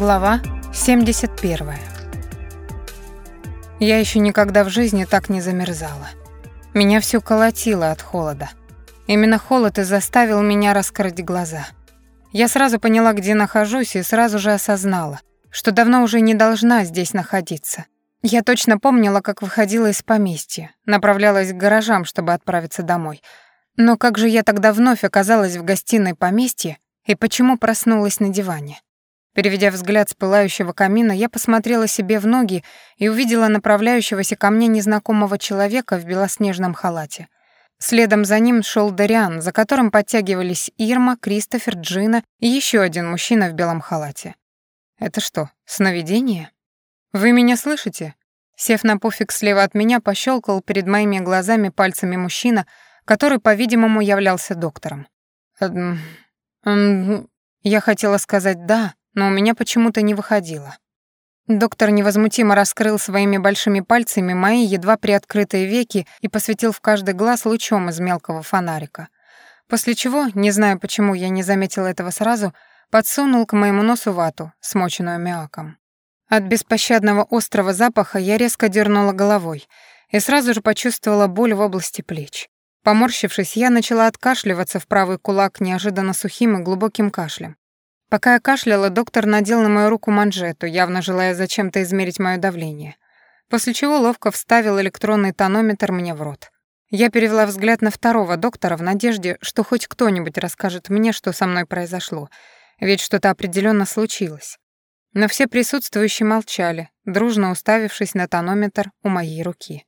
Глава 71. Я еще никогда в жизни так не замерзала. Меня всё колотило от холода. Именно холод и заставил меня раскрыть глаза. Я сразу поняла, где нахожусь, и сразу же осознала, что давно уже не должна здесь находиться. Я точно помнила, как выходила из поместья, направлялась к гаражам, чтобы отправиться домой. Но как же я тогда вновь оказалась в гостиной поместья и почему проснулась на диване? Переведя взгляд с пылающего камина, я посмотрела себе в ноги и увидела направляющегося ко мне незнакомого человека в белоснежном халате. Следом за ним шел Дариан, за которым подтягивались Ирма, Кристофер, Джина и еще один мужчина в белом халате. Это что, сновидение? Вы меня слышите? Сев на пуфик слева от меня, пощелкал перед моими глазами пальцами мужчина, который, по-видимому, являлся доктором. Я хотела сказать «да», но у меня почему-то не выходило. Доктор невозмутимо раскрыл своими большими пальцами мои едва приоткрытые веки и посветил в каждый глаз лучом из мелкого фонарика. После чего, не знаю почему я не заметила этого сразу, подсунул к моему носу вату, смоченную мяком. От беспощадного острого запаха я резко дернула головой и сразу же почувствовала боль в области плеч. Поморщившись, я начала откашливаться в правый кулак неожиданно сухим и глубоким кашлем. Пока я кашляла, доктор надел на мою руку манжету, явно желая зачем-то измерить моё давление. После чего ловко вставил электронный тонометр мне в рот. Я перевела взгляд на второго доктора в надежде, что хоть кто-нибудь расскажет мне, что со мной произошло, ведь что-то определенно случилось. Но все присутствующие молчали, дружно уставившись на тонометр у моей руки.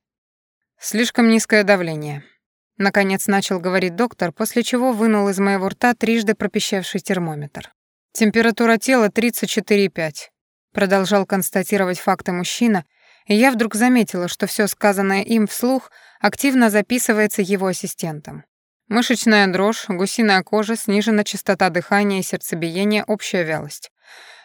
«Слишком низкое давление», — наконец начал говорить доктор, после чего вынул из моего рта трижды пропищавший термометр. Температура тела 34,5. Продолжал констатировать факты мужчина, и я вдруг заметила, что все сказанное им вслух активно записывается его ассистентом. Мышечная дрожь, гусиная кожа, снижена частота дыхания и сердцебиения, общая вялость.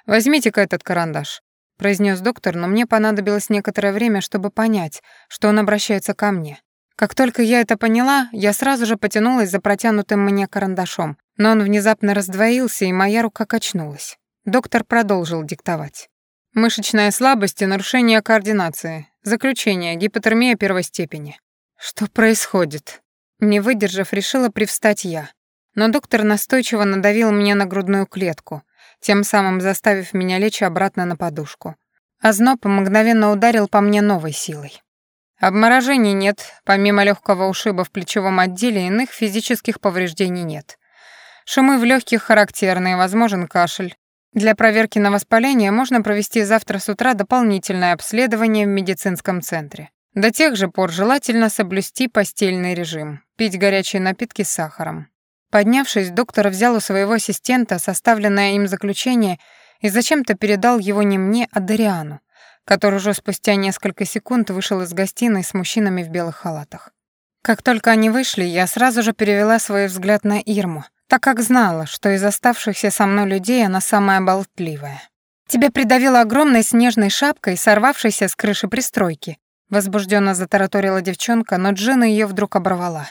«Возьмите-ка этот карандаш», — произнес доктор, но мне понадобилось некоторое время, чтобы понять, что он обращается ко мне. Как только я это поняла, я сразу же потянулась за протянутым мне карандашом, но он внезапно раздвоился, и моя рука качнулась. Доктор продолжил диктовать. Мышечная слабость и нарушение координации. Заключение, гипотермия первой степени. Что происходит? Не выдержав, решила привстать я. Но доктор настойчиво надавил мне на грудную клетку, тем самым заставив меня лечь обратно на подушку. Озноб мгновенно ударил по мне новой силой. Обморожений нет, помимо легкого ушиба в плечевом отделе иных физических повреждений нет. Шумы в легких характерные, возможен кашель. Для проверки на воспаление можно провести завтра с утра дополнительное обследование в медицинском центре. До тех же пор желательно соблюсти постельный режим, пить горячие напитки с сахаром. Поднявшись, доктор взял у своего ассистента составленное им заключение и зачем-то передал его не мне, а Дариану, который уже спустя несколько секунд вышел из гостиной с мужчинами в белых халатах. Как только они вышли, я сразу же перевела свой взгляд на Ирму, так как знала, что из оставшихся со мной людей она самая болтливая. «Тебя придавило огромной снежной шапкой, сорвавшейся с крыши пристройки», возбужденно затараторила девчонка, но Джина ее вдруг оборвала.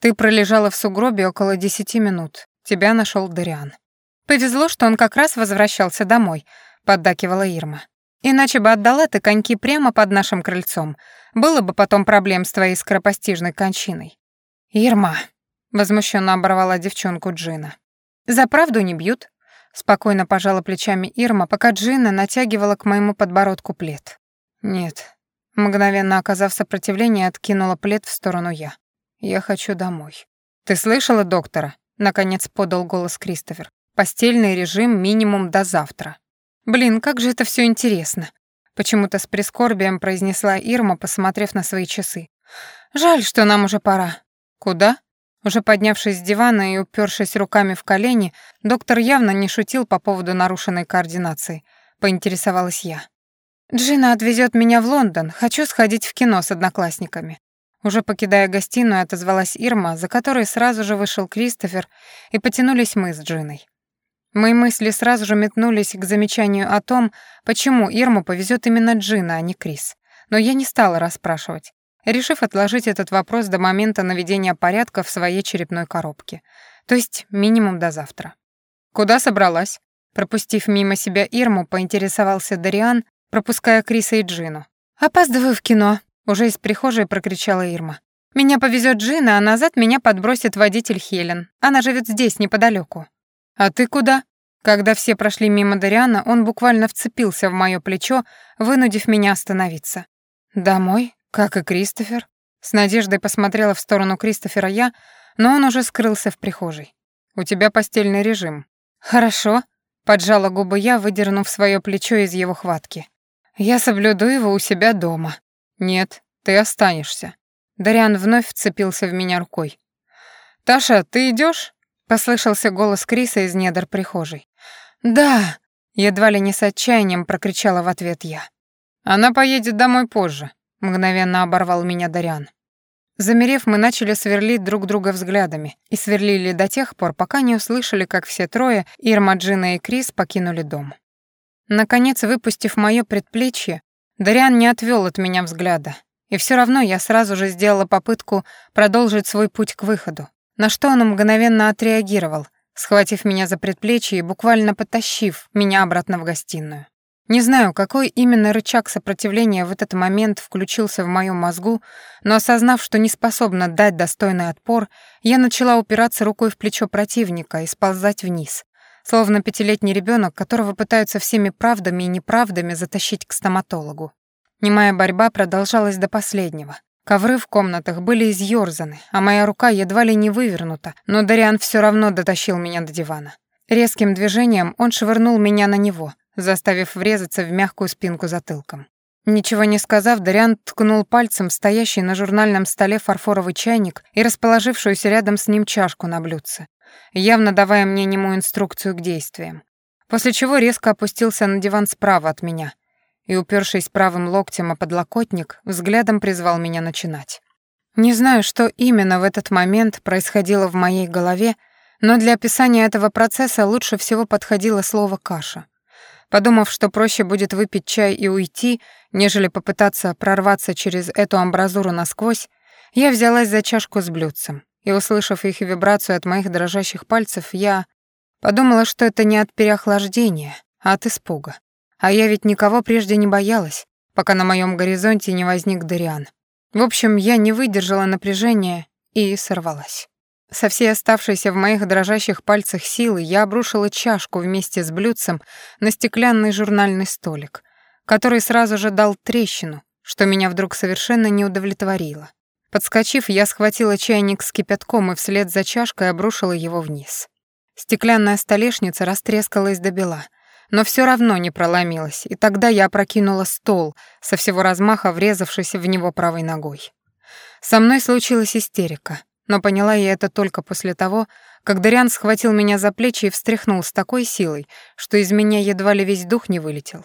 «Ты пролежала в сугробе около десяти минут. Тебя нашел Дариан». «Повезло, что он как раз возвращался домой», — поддакивала Ирма. «Иначе бы отдала ты коньки прямо под нашим крыльцом. Было бы потом проблем с твоей скоропостижной кончиной». «Ирма», возмущенно оборвала девчонку Джина. За правду не бьют? Спокойно пожала плечами Ирма, пока Джина натягивала к моему подбородку плед. Нет. Мгновенно оказав сопротивление, откинула плед в сторону я. Я хочу домой. Ты слышала доктора? Наконец подал голос Кристофер. Постельный режим минимум до завтра. Блин, как же это все интересно. Почему-то с прискорбием произнесла Ирма, посмотрев на свои часы. Жаль, что нам уже пора. Куда? Уже поднявшись с дивана и упершись руками в колени, доктор явно не шутил по поводу нарушенной координации. Поинтересовалась я. «Джина отвезет меня в Лондон. Хочу сходить в кино с одноклассниками». Уже покидая гостиную, отозвалась Ирма, за которой сразу же вышел Кристофер, и потянулись мы с Джиной. Мои мысли сразу же метнулись к замечанию о том, почему Ирму повезет именно Джина, а не Крис. Но я не стала расспрашивать решив отложить этот вопрос до момента наведения порядка в своей черепной коробке. То есть минимум до завтра. «Куда собралась?» Пропустив мимо себя Ирму, поинтересовался Дариан, пропуская Криса и Джину. «Опаздываю в кино», — уже из прихожей прокричала Ирма. «Меня повезет Джина, а назад меня подбросит водитель Хелен. Она живет здесь, неподалеку. «А ты куда?» Когда все прошли мимо Дариана, он буквально вцепился в моё плечо, вынудив меня остановиться. «Домой? Как и Кристофер?» С надеждой посмотрела в сторону Кристофера я, но он уже скрылся в прихожей. «У тебя постельный режим». «Хорошо», — поджала губы я, выдернув своё плечо из его хватки. «Я соблюду его у себя дома». «Нет, ты останешься». Дариан вновь вцепился в меня рукой. «Таша, ты идёшь?» — послышался голос Криса из недр прихожей. «Да!» — едва ли не с отчаянием прокричала в ответ я. «Она поедет домой позже», — мгновенно оборвал меня Дариан. Замерев, мы начали сверлить друг друга взглядами и сверлили до тех пор, пока не услышали, как все трое, Ирма, Джина и Крис, покинули дом. Наконец, выпустив моё предплечье, Дариан не отвёл от меня взгляда, и всё равно я сразу же сделала попытку продолжить свой путь к выходу, на что он мгновенно отреагировал, схватив меня за предплечье и буквально потащив меня обратно в гостиную. Не знаю, какой именно рычаг сопротивления в этот момент включился в моем мозгу, но осознав, что не способна дать достойный отпор, я начала упираться рукой в плечо противника и сползать вниз, словно пятилетний ребенок, которого пытаются всеми правдами и неправдами затащить к стоматологу. Немая борьба продолжалась до последнего. Ковры в комнатах были изъёрзаны, а моя рука едва ли не вывернута, но Дариан всё равно дотащил меня до дивана. Резким движением он швырнул меня на него, заставив врезаться в мягкую спинку затылком. Ничего не сказав, Дариан ткнул пальцем стоящий на журнальном столе фарфоровый чайник и расположившуюся рядом с ним чашку на блюдце, явно давая мне немую инструкцию к действиям. После чего резко опустился на диван справа от меня, и, упершись правым локтем о подлокотник, взглядом призвал меня начинать. Не знаю, что именно в этот момент происходило в моей голове, но для описания этого процесса лучше всего подходило слово «каша». Подумав, что проще будет выпить чай и уйти, нежели попытаться прорваться через эту амбразуру насквозь, я взялась за чашку с блюдцем, и, услышав их вибрацию от моих дрожащих пальцев, я подумала, что это не от переохлаждения, а от испуга. А я ведь никого прежде не боялась, пока на моем горизонте не возник Дариан. В общем, я не выдержала напряжения и сорвалась. Со всей оставшейся в моих дрожащих пальцах силы я обрушила чашку вместе с блюдцем на стеклянный журнальный столик, который сразу же дал трещину, что меня вдруг совершенно не удовлетворило. Подскочив, я схватила чайник с кипятком и вслед за чашкой обрушила его вниз. Стеклянная столешница растрескалась до бела — но все равно не проломилась, и тогда я опрокинула стол, со всего размаха врезавшись в него правой ногой. Со мной случилась истерика, но поняла я это только после того, как Дариан схватил меня за плечи и встряхнул с такой силой, что из меня едва ли весь дух не вылетел.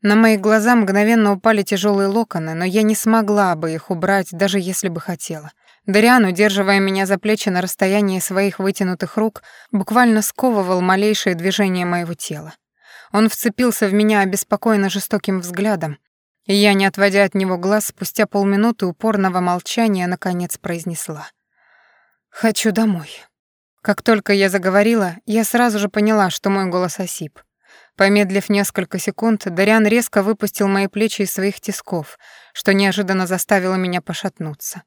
На мои глаза мгновенно упали тяжелые локоны, но я не смогла бы их убрать, даже если бы хотела. Дариан, удерживая меня за плечи на расстоянии своих вытянутых рук, буквально сковывал малейшее движение моего тела. Он вцепился в меня обеспокоенно жестоким взглядом, и я, не отводя от него глаз, спустя полминуты упорного молчания, наконец произнесла. «Хочу домой». Как только я заговорила, я сразу же поняла, что мой голос осип. Помедлив несколько секунд, Дариан резко выпустил мои плечи из своих тисков, что неожиданно заставило меня пошатнуться.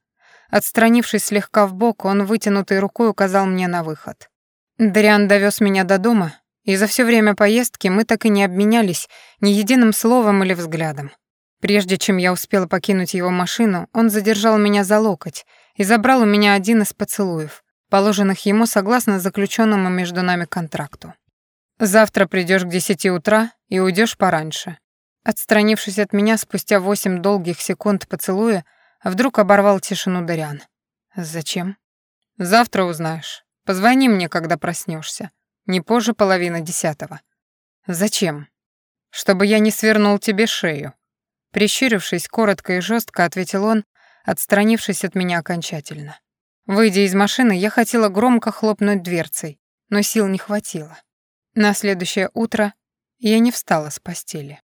Отстранившись слегка в бок, он вытянутой рукой указал мне на выход. Дариан довез меня до дома, и за все время поездки мы так и не обменялись ни единым словом или взглядом. Прежде чем я успела покинуть его машину, он задержал меня за локоть и забрал у меня один из поцелуев, положенных ему согласно заключенному между нами контракту. «Завтра придешь к десяти утра и уйдешь пораньше». Отстранившись от меня спустя восемь долгих секунд поцелуя, вдруг оборвал тишину Дариан. «Зачем?» «Завтра узнаешь. Позвони мне, когда проснешься. Не позже половины десятого. Зачем? Чтобы я не свернул тебе шею. Прищурившись, коротко и жестко ответил он, отстранившись от меня окончательно. Выйдя из машины, я хотела громко хлопнуть дверцей, но сил не хватило. На следующее утро я не встала с постели.